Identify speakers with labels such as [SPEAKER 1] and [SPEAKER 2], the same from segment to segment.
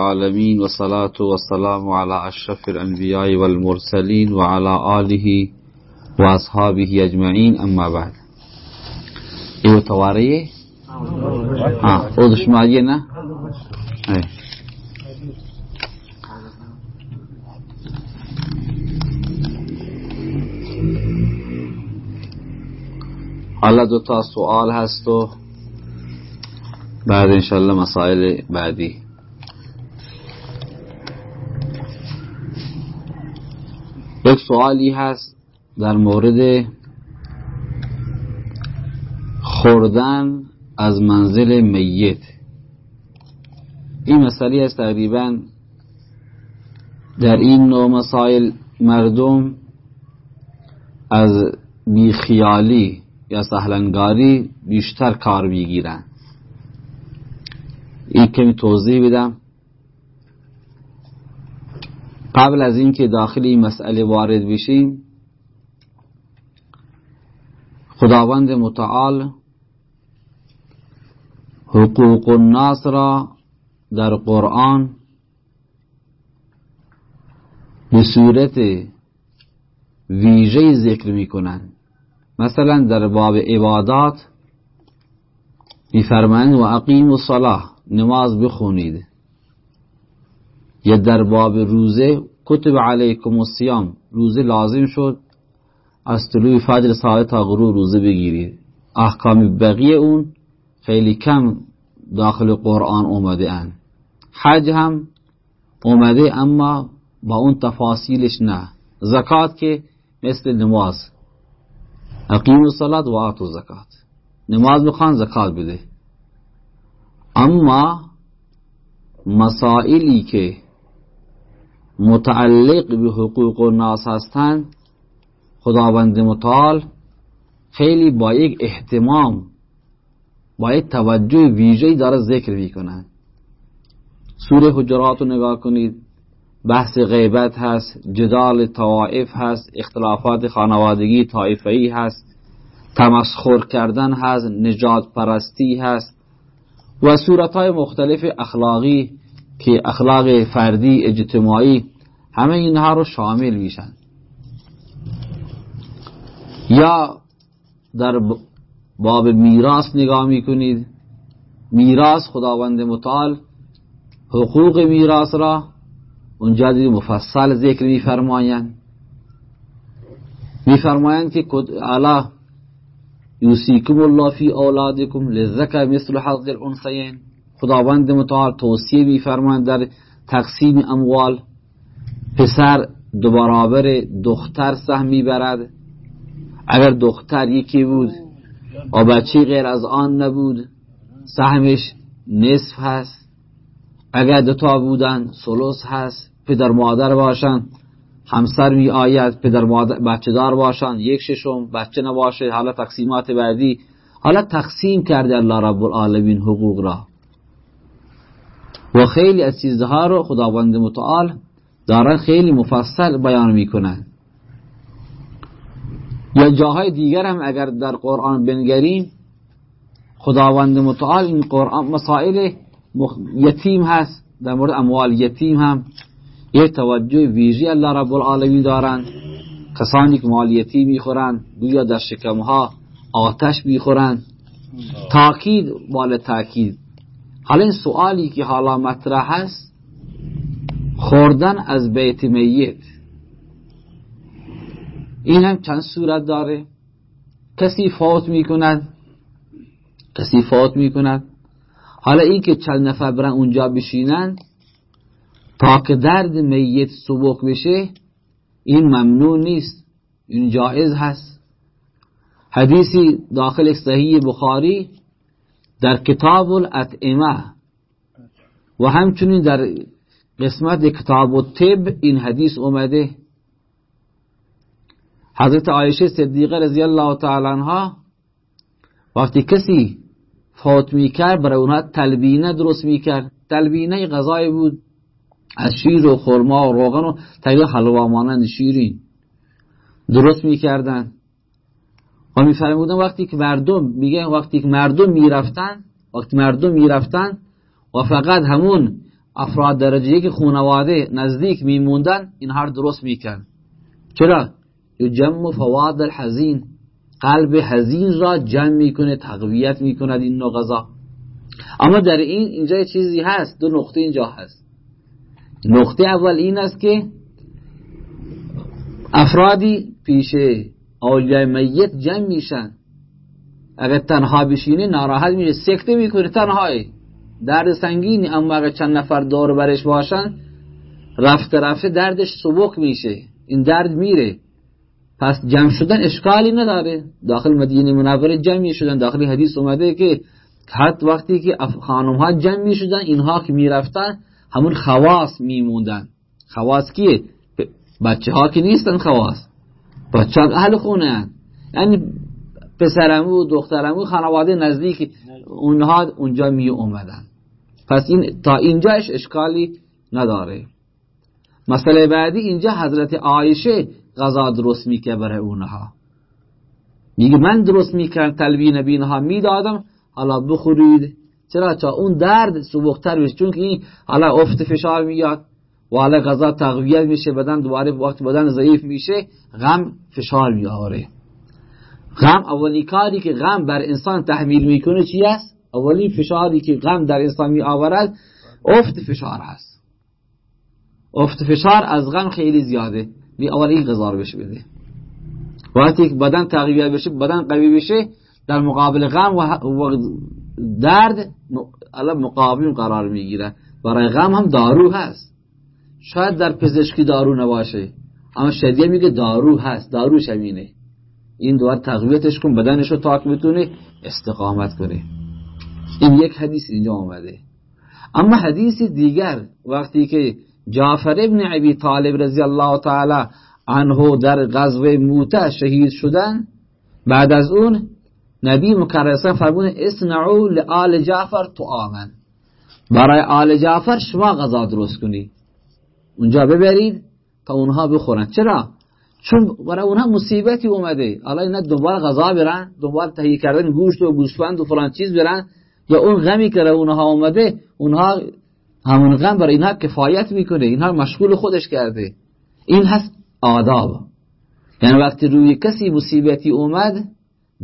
[SPEAKER 1] العالمين والصلاة والسلام على أشرف الأنبياء والمرسلين وعلى آله وأصحابه أجمعين. أما بعد إيو توارية؟ ها أودش معينة أي حالا دو تا سوال هست و بعد انشالله مسائل بعدی یک سوالی هست در مورد خوردن از منزل میت. این مسئله است تقریبا در این نوع مسائل مردم از بیخیالی یا سهلنگاری بیشتر کار می‌گیرن. این کمی توضیح بدم. قبل از اینکه داخل این مسئله وارد بشیم خداوند متعال حقوق الناس را در قرآن به صورت ویژه ذکر می کنند مثلا در باب عبادات میفرمایند و اقیم الصلاه نماز بخونید. یا در باب روزه کتب علیکم الصیام روزه لازم شد. از طلوع فجر ساعت تا غروب روزه بگیرید احکام بقیه اون خیلی کم داخل قرآن اومده ان حج هم اومده اما با اون تفاصیلش نه. زکات که مثل نماز. اقیم الصلاة و آتو زکات. نماز بخوان زکات بده. اما مسائلی که متعلق به حقوق الناس هستند خداوند متعال خیلی با یک احتمام با یک توجه ویژه‌ای داره ذکر می‌کنن سوره حجرات رو نگاه کنید بحث غیبت هست جدال طوائف هست اختلافات خانوادگی طائفه‌ای هست تمسخر کردن هست نجات پرستی هست و صورتهای مختلف اخلاقی که اخلاق فردی اجتماعی همه اینها رو شامل میشن. یا در باب میراث نگاه می‌کنید. میراث خداوند متعال حقوق میراث را اونجا دید مفصل ذکر میفرمایند. میفرمایند که الا یوسیکم الله فی اولادکم للذکر مثل حظ الانثیین. خداوند متعال توصیه میفرمایند در تقسیم اموال پسر دو برابر دختر سهم می‌برد. اگر دختر یکی بود و بچه غیر از آن نبود سهمش نصف هست. اگر دوتا بودن سلوس هست. پدر مادر باشن همسر می آید پدر مادر بچه دار باشن یک ششم. بچه نباشه حالا تقسیمات بعدی. حالا تقسیم کرده الله رب العالمین حقوق را. و خیلی از چیزها رو خداوند متعال دارن خیلی مفصل بیان می‌کنن یا جاهای دیگر هم اگر در قرآن بنگریم خداوند متعال این قرآن مسائل یتیم هست در مورد اموال یتیم هم. یه توجه ویژی الله رب العالمین دارن کسانی که مال یتیم می‌خورن گویا در شکمها آتش می‌خورن تاکید مال تاکید. حالا این سوالی که حالا مطرح هست خوردن از بیت میت. این هم چند صورت داره؟ کسی فوت می‌کند؟ کسی فوت می‌کند؟ حالا این که چند نفر برن اونجا بشینن تا که درد میت سبک بشه این ممنوع نیست. این جائز هست. حدیثی داخل صحیح بخاری در کتاب الاطعمه و همچنین در قسمت کتاب الطب این حدیث اومده. حضرت عایشه صدیقه رضی الله تعالی عنها وقتی کسی فوت می‌کرد برای اونها تلبینه درست می‌کرد. تلبینه غذای بود از شیر و خرما و روغن و تقریبا حلوا مانند شیرین درست می‌کردن. و میفرمودن وقتی که مردم میگن وقتی که مردم می‌رفتن وقتی مردم می‌رفتن و فقط همون افراد درجه یک خانواده نزدیک میموندن این هر درست میکن چرا؟ جمع فواد الحزین. قلب حزین را جمع می‌کنه تقویت می‌کند این نوع غذا. اما در این اینجا چیزی هست دو نقطه اینجا هست. نقطه اول این است که افرادی پیش اولیای میت جمع میشن اگر تنها بشینه ناراحت میشه سکته می‌کنه تنهایی درد سنگینی اما اگر چند نفر دور برش باشن رفته رفته دردش سبک میشه این درد میره پس جمع شدن اشکالی نداره داخل مدینه منوره جمع شدن داخل حدیث اومده که حتی وقتی که خانم ها جمع می شدن اینها که می رفتن همون خواص می موندن خواص کیه؟ بچه ها که نیستن خواص بچه اهل خونه. یعنی پسرمو دخترمو خانواده نزدیک اونها اونجا می اومدن. پس این تا اینجاش اشکالی نداره. مسئله بعدی اینجا حضرت عایشه غذا درست میکه برای اونها. میگه من درست می‌کردم تلبین نبینها می‌دادم. حالا بخورید. چرا؟ تا اون درد سبختر بشه. چون که این حالا افت فشار میاد. و حالا غذا تقویت میشه بدن دوباره وقت بدن ضعیف میشه غم فشار میاره غم اولین کاری که غم بر انسان تحمیل می‌کنه چی است؟ اولین فشاری که غم در انسان می آورد افت فشار هست افت فشار از غم خیلی زیاده. می اولین غذا رو بشه بده. وقتی که بدن تقویت بشه بدن قوی بشه در مقابل غم و درد مقابل قرار می‌گیره. برای غم هم دارو هست. شاید در پزشکی دارو نباشه. اما شدیه میگه دارو هست دارو شمینه. این دوار تقویتش کن بدنش رو تا بتونه استقامت کنه. این یک حدیث اینجا آمده. اما حدیث دیگر وقتی که جعفر ابن عبی طالب رضی الله تعالی عنه در غزوه موته شهید شدن بعد از اون نبی مکرسان فرمونه اسنعو لآل جعفر تو آمن برای آل جعفر شما غذا درست کنی اونجا ببرید تا اونها بخورن. چرا؟ چون برای اونها مصیبتی اومده. حالا اینا دوباره غذا برن دوباره تهیه کردن گوشت و گوسفند و فلان چیز برن. یا اون غمی که اونها اومده اونها همون غم برای اینها کفایت می‌کنه. اینها مشغول خودش کرده. این هست آداب. یعنی وقتی روی کسی مصیبتی اومد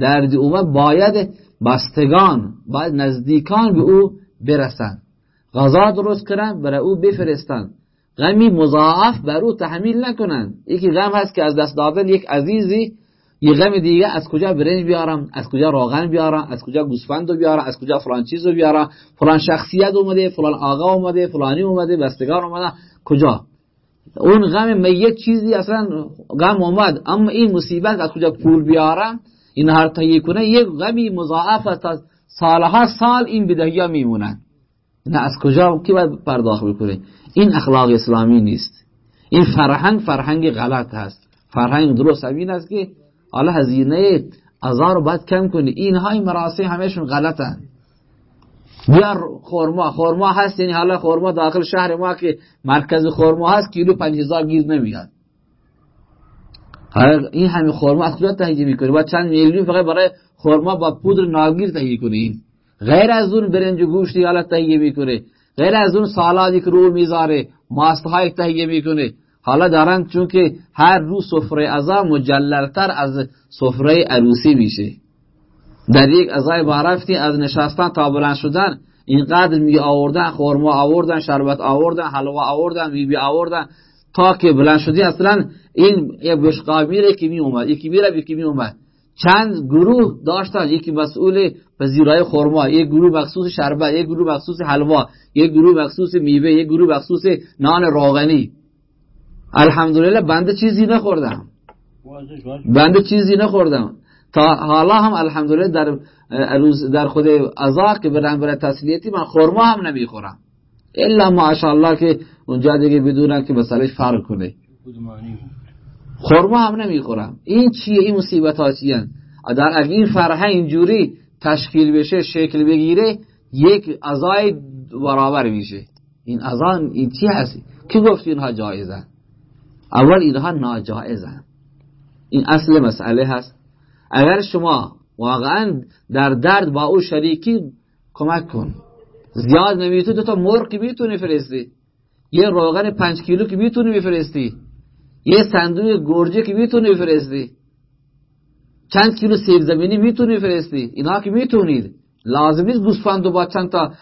[SPEAKER 1] درد اومد باید بستگان باید نزدیکان به او برسن. غذا درست کنن برای او بفرستن. غمی مضاعف بر او تحمیل نکنن یکی غم هست که از دست دادن یک عزیزی یه غم دیگه از کجا برنج بیارم؟ از کجا راغن بیارم؟ از کجا گوسفند رو بیارم؟ از کجا فلان چیز رو بیارم؟ فلان شخصیت اومده فلان آقا اومده فلانی اومده بستگان اومده. کجا؟ اون غم میت چیزی اصلا غم اومد. اما این مصیبت از کجا پول بیارم این هر تهیه کنه یک غمی مضاعف تا سالها سال این بدهی ها میمونن. نه از کجا؟ کی باید پرداخت بکنه؟ این اخلاق اسلامی نیست. این فرهنگ فرهنگ غلط هست. فرهنگ درست همین است که حالا هزینه ازار باید کم کنی. اینهای مراسم همشون غلطن. بیار خورما خورما هست یعنی حالا خورما داخل شهر ما که مرکز خورما هست کیلو پنج هزار گیر نمیاد. این همه خورما از کجا تهیه می‌کنی؟ باید چند میلیون فقط برای خورما با پودر ناگیر تهیه کنی. غیر از اون برنج و گوشتی حالا تهیه می‌کنه غیر از اون سالادی که رو می‌ذاره ماستهای تهیه می‌کنه. حالا دارن چون که هر روز سفره ازا مجللتر از سفره عروسی میشه. در یک ازای بارفتی از نشستن تا بلند شدن اینقدر می آوردن خورما آوردن شربت آوردن حلوا آوردن بیبی آوردن تا که بلند شدی اصلا این یه بشقا میره که می اومد یکی میره یکی می اومد چند گروه داشتن. یکی مسئول پذیرای خورما یک گروه مخصوص شربت یک گروه مخصوص حلوا یک گروه مخصوص میوه یک گروه مخصوص نان روغنی. الحمدلله بنده چیزی نخوردم. بنده چیزی نخوردم. تا حالا هم الحمدلله در در خود ازا که برم برای تسلیتی من خورما هم نمی‌خورم. الا ماشاءالله که اونجا دیگه بدونن که مسئله فرق کنه. خورما هم نمی‌خورم. این چیه؟ این مصیبت ها چیه؟ در اگه این فرهنگ اینجوری تشکیل بشه شکل بگیره یک ازای برابر میشه. این ازان این چی هست کی گفت اینها جایزن اول اینها ناجایزن این اصل مسئله هست. اگر شما واقعا در درد با او شریکی کمک کن. زیاد نمی‌تونی تا مرغ می‌تونی فرستی یه روغن پنج کیلو که می‌تونی بفرستی. یه صندوق گرجه که می‌تونی بفرستی. چند کیلو سیب زمینی می‌تونی بفرستی. اینا که می‌تونید. لازم نیست گوسفند با چند تا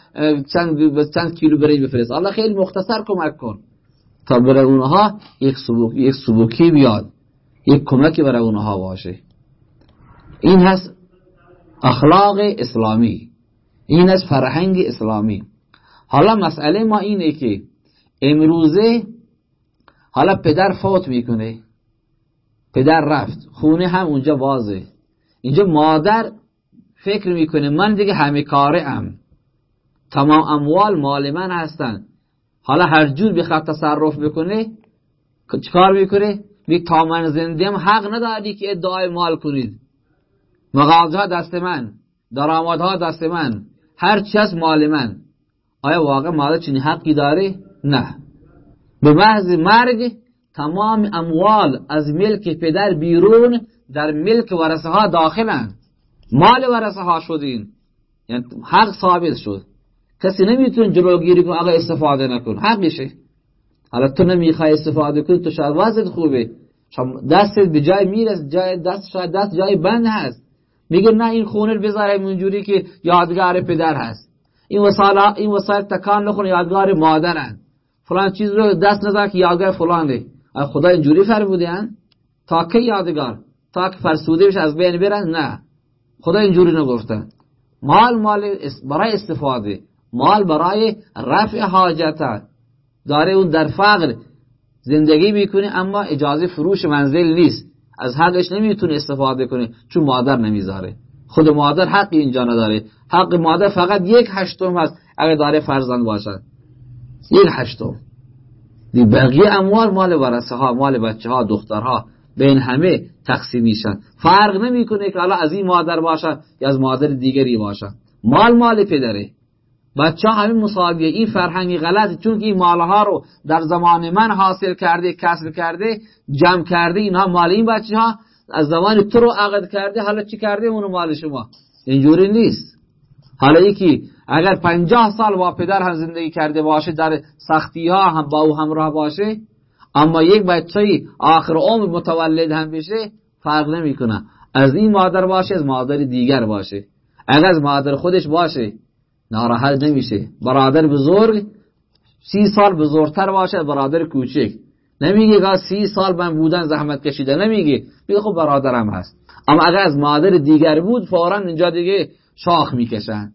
[SPEAKER 1] چند, چند کیلو برای بفرست. الله خیلی مختصر کمک کن. تا برای اونها یک سبوک یک سبوکی بیاد. یک کمکی برای اونها باشه. این هست اخلاق اسلامی. این هست فرهنگ اسلامی. حالا مسئله ما اینه که امروزه حالا پدر فوت می‌کنه. پدر رفت. خونه هم اونجا بازه اینجا مادر فکر می‌کنه من دیگه همه کاره ام. تمام اموال مال من هستن. حالا هر جور بخواد تصرف بکنه چکار می‌کنه؟ می تا من زنده هم حق نداری که ادعای مال کنید. مغازه دست من درآمدها دست من هر چی از مال من. آیا واقع مال چنین حقی داره؟ نه. به محض مرگ تمام اموال از ملک پدر بیرون در ملک ورثه ها داخلند. مال ورثه ها شدین. یعنی حق ثابت شد. کسی نمی‌تونه جلوگیری کنه آقا استفاده نکن. حقشه حالا تو نمی‌خوای استفاده کنی تو شاید خوبه. دست به جای میرس جای دست شاید دست جای بند هست. میگه نه این خونه رو بذاره اونجوری که یادگار پدر هست. این وسایل این وسایل تکان نخونه یادگار مادرن. فلان چیز رو دست نزار که یادگار فلان ده خدا اینجوری فرمودن تا که یادگار؟ تا که فرسوده بشه از بین برن؟ نه. خدا اینجوری نگفته. مال مال برای استفاده. مال برای رفع حاجت. داره اون در فقر زندگی می‌کنه اما اجازه فروش منزل نیست. از حقش نمی‌تونه استفاده کنه چون مادر نمی‌ذاره. خود مادر حقی اینجا نداره. حق مادر فقط یک هشتم هست اگر داره فرزند باشد. یک هشتم. بقیه اموال مال ورسه ها مال بچه ها دخترها بین همه تقسیم میشن. فرق نمی‌کنه که حالا از این مادر باشه یا از مادر دیگری باشه مال مال پدره. بچه همین مساویه. این فرهنگی غلط چون که این مالها رو در زمان من حاصل کرده کسب کرده جمع کرده اینها مال این بچه ها از زمان تو رو عقد کرده حالا چی کرده؟ اونو مال شما. اینجوری نیست. حالا یکی اگر پنجاه سال با پدر هم زندگی کرده باشه در سختی ها هم با او همراه باشه اما یک بچه آخر عمر متولد هم بشه فرق نمی‌کنه. از این مادر باشه از مادر دیگر باشه اگر از مادر خودش باشه ناراحت نمیشه برادر بزرگ سی سال بزرگتر باشه برادر کوچک. نمیگه که سی سال من بودن زحمت کشیده. نمیگه میگه خب برادرم هست. اما اگر از مادر دیگر بود فورا اینجا دیگه شاخ می‌کشن.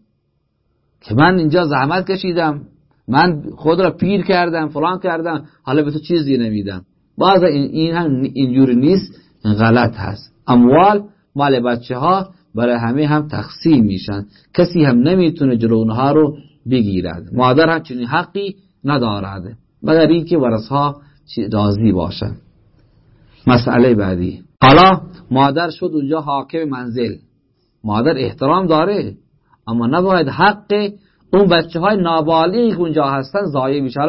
[SPEAKER 1] که من اینجا زحمت کشیدم من خود را پیر کردم فلان کردم حالا به تو چیزی نمیدم. باز این هم اینجوری نیست غلط هست. اموال مال بچه ها برای همه هم تقسیم میشن. کسی هم نمی‌تونه جلو اونها رو بگیرد. مادر هم چنین حقی ندارد. مگر اینکه ورس ها راضی باشن. مسئله بعدی. حالا مادر شد اونجا حاکم منزل. مادر احترام داره. اما نباید حق اون بچه های نابالغی اونجا هستن ضایع میشه.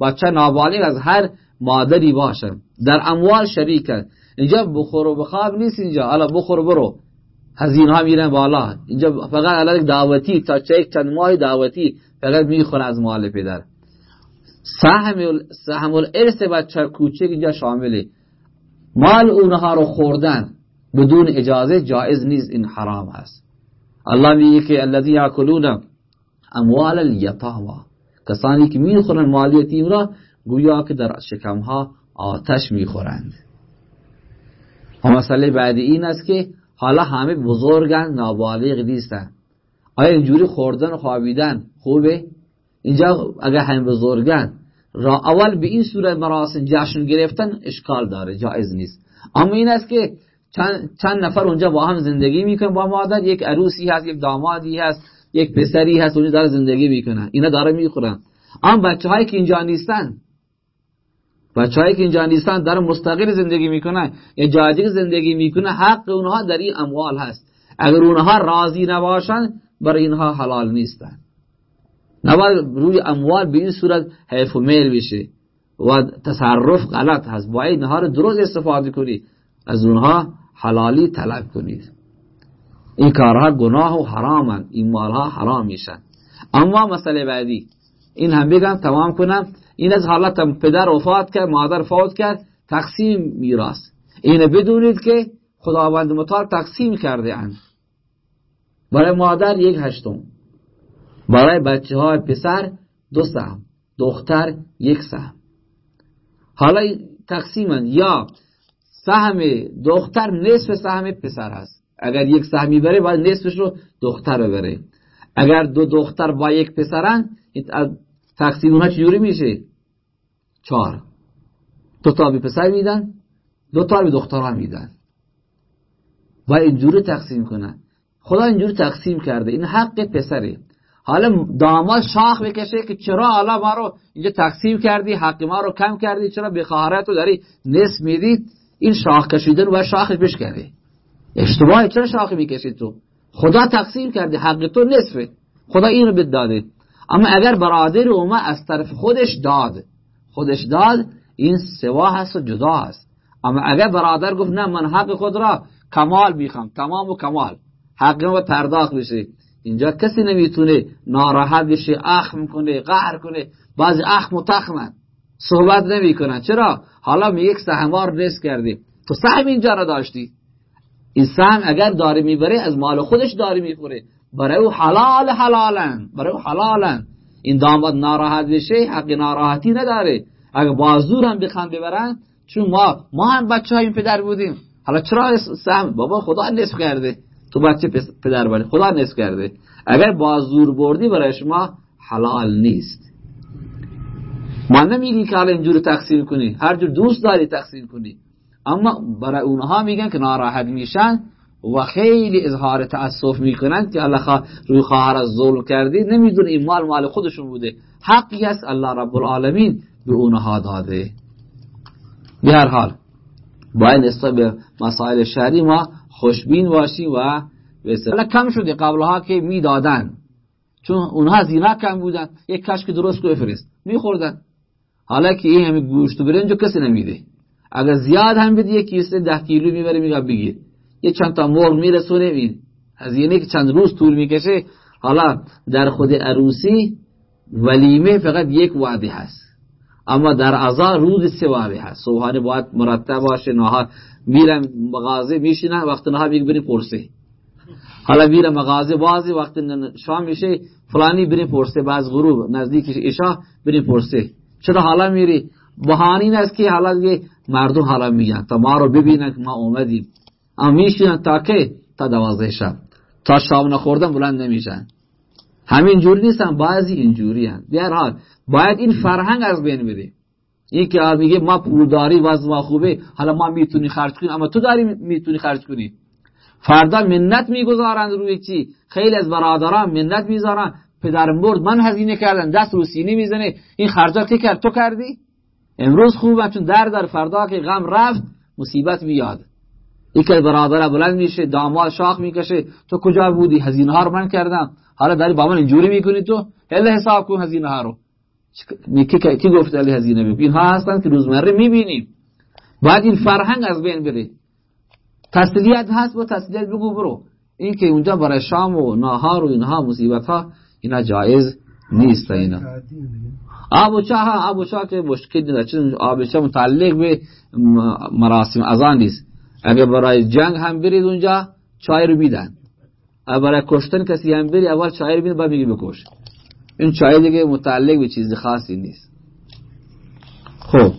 [SPEAKER 1] بچه نابالغ از هر مادری باشه. در اموال شریکه اینجا بخور و بخواب نیست اینجا. حالا بخور برو. هزینه ها میرن بالا. اینجا فقط الان دعوتی تا چه چند ماه دعوتی فقط می‌خوره از مال پدر. سهم سهم الارث بچه کوچک اینجا شامله مال اونها رو خوردن. بدون اجازه جایز نیست. این حرام هست. الله میگه که الذی یاکلون اموال الیتاما کسانی که می‌خورن مال یتیم را گویا که در شکمها آتش می‌خورند. و مسئله بعدی این است که حالا همه بزرگن نابالغ نیستن. آیا اینجوری خوردن و خوابیدن خوبه؟ اینجا اگر همه بزرگن را اول به این صورت مراسم جشن گرفتن اشکال داره جایز نیست. اما این است که چند, چند نفر اونجا با هم زندگی می‌کنن. با مادر یک عروسی هست یک دامادی هست یک پسری هست اونجا داره زندگی می‌کنن. اینا داره می‌خورن. اما بچه هایی که اینجا نیستن بچه هایی که اینجا نیستن در مستقل زندگی می‌کنن. یا جای زندگی می‌کنن حق اونها در این اموال هست. اگر اونها راضی نباشن برای اینها حلال نیستن. نباید روی اموال به این صورت حیف و میل بشه و تصرف غلط هست. باید اینها رو درست استفاده کنید از اونها حلالی طلب کنید. این کارها گناه و حرامن این مالها حرام میشن اما مسئله بعدی این هم بگم تمام کنم این از حالت پدر وفات کرد مادر فوت کرد تقسیم میراث. اینو بدونید که خداوند متعال تقسیم کرده اند. برای مادر یک هشتم. برای بچه های پسر دو سهم. دختر یک سهم. حالا تقسیما یا سهم دختر نصف سهم پسر هست. اگر یک سهمی بره باید نصفش رو دختر بره اگر دو دختر با یک پسرن تقسیم اونها چجوری میشه؟ چهار. دو تا به پسر میدن دو تا به دختران میدن. و اینجوری تقسیم کنن. خدا اینجوری تقسیم کرده. این حق پسره. حالا داماد شاخ بکشه که چرا حالا ما رو اینجا تقسیم کردی حق ما رو کم کردی چرا به خواهرت رو داری نصف میدی؟ این شاخ کشیدن و شاخش بشکنه اشتباهی چرا شاخ می‌کشید تو؟ خدا تقسیم کرده حق تو نصفه. خدا این رو داده اما اگر برادر اومه از طرف خودش داد. خودش داد این سوا هست و جدا هست. اما اگر برادر گفت نه من حق خود را کمال می‌خوام تمام و کمال. حق ما پرداخت بشه. اینجا کسی نمی‌تونه ناراحت بشه اخم کنه قهر کنه. بعضی اخم و تخمن. صحبت نمی‌کنن. چرا؟ حالا می یک سهموار رس کردی. تو سهم اینجا را داشتی. این سهم اگر داره می‌بره از مال خودش داره می‌خوره برای او حلال حلالن. برای او حلالن. این داماد ناراحت بشه حق ناراحتی نداره. اگر بازور هم بخوان ببرن چون ما ما هم بچه های این پدر بودیم. حالا چرا سهم؟ بابا خدا نصف کرده. تو بچه پدر بودی خدا نصف کرده. اگر بازور بردی برای شما حلال نیست. ما نمیگیم که حالا اینجور تقسیم کنی. هر جور دوست داری تقسیم کنی. اما برای اونها میگن که ناراحت میشن و خیلی اظهار تأسف می‌کنن که الله روی خواهر ظلم کردی. نمیدون این مال مال خودشون بوده. حقی است الله رب العالمین به اونها داده. به هر حال باید نسبت به مسائل شهری ما خوشبین باشیم و به کم شده قبلها که می‌دادن. چون اونها زینا کم بودن. یک کشک درست که بفرست. میخوردن. حالا که این همه گوشت و برنجو کسی نمیده اگر زیاد هم بدی یک کیسه ده کیلو می‌بره میگه بگیر یه چند تا مرغ میرسونه این هزینه که چند روز طول می‌کشه حالا در خود عروسی ولیمه فقط یک وعده هست اما در عزا روز سه وعده هست صبحانه باید مرتب باشه نهار میرم مغازه میشینن وقت نهار میگه بری پرسه حالا میرم مغازه بازی وقت شام میشه فلانی بری پرسه بعض غروب نزدیک عشا بری پرسه چرا حالا میری؟ بهانین است که حالا دیگه مردم حالا میگن. تا ما رو ببینن که ما اومدیم. اما میشینن تا که؟ تا دوازده شب. تا شام نخوردن بلند نمیشن. همین جوری نیستن. بعضی اینجوری هن. در حال باید این فرهنگ از بین بده این که میگه ما پولداری وضع ما خوبه. حالا ما می‌تونی خرج کنیم. اما تو داری می‌تونی خرج کنی. فردا منت می‌گذارند روی چی؟ خیلی از برادران منت می‌ذارن. پدرم مرد من هزینه کردن دست رو سینه می‌زنه. این خرجات که کرد؟ تو کردی؟ امروز خوبه چون در در فردا که غم رفت مصیبت میاد. که برادر بلند میشه داماد شاخ می‌کشه. تو کجا بودی؟ هزینه ها رو من کردم. حالا داری با من اینجوری می‌کنی تو؟ هل حساب کن هزینه ها رو. کی, گفت علی هزینه ببین ها هستن که روزمره می‌بینیم. باید این فرهنگ از بین بره. تسلیت هست با تسلیت بگو برو. این که اونجا برای شام و ناهار و اینها مصیبت ها اینا جایز نیست اینا. آب و چاه آب و چاه که مشکل نیست. چون آب چاه متعلق به مراسم ازان نیست. اگر برای جنگ هم برید اونجا چای رو میدن. اگر برای کشتن کسی هم بری اول چای رو میدن بعد میگی بکش. این چای دیگه متعلق به چیز خاصی نیست. خب.